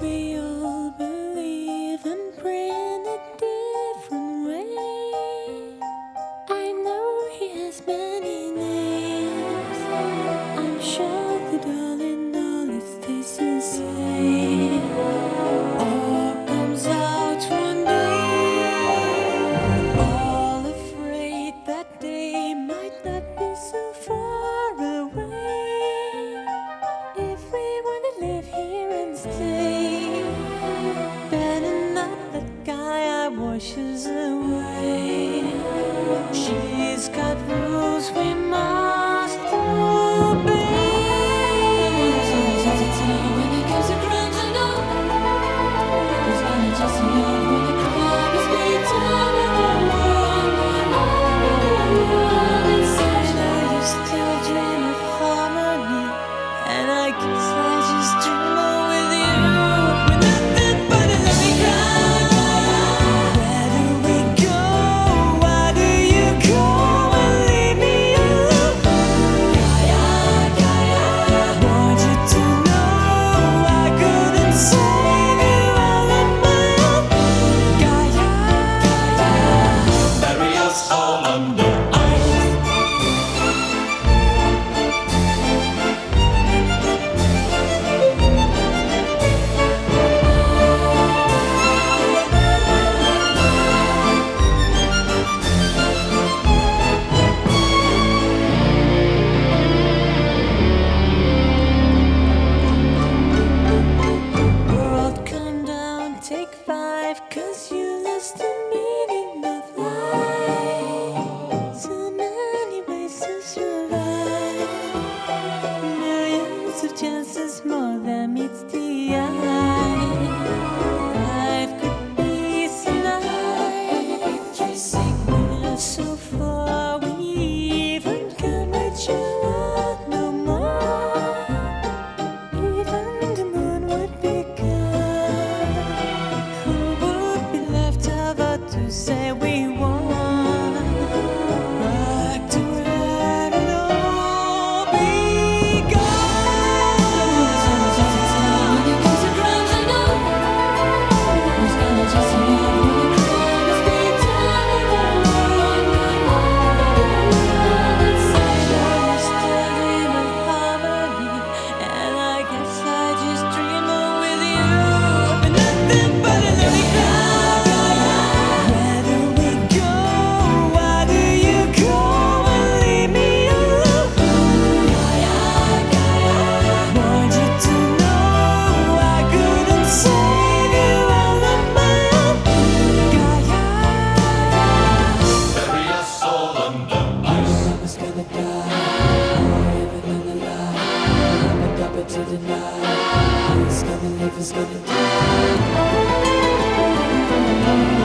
we all believe and pray in a different way. I know he has been. life is gonna do.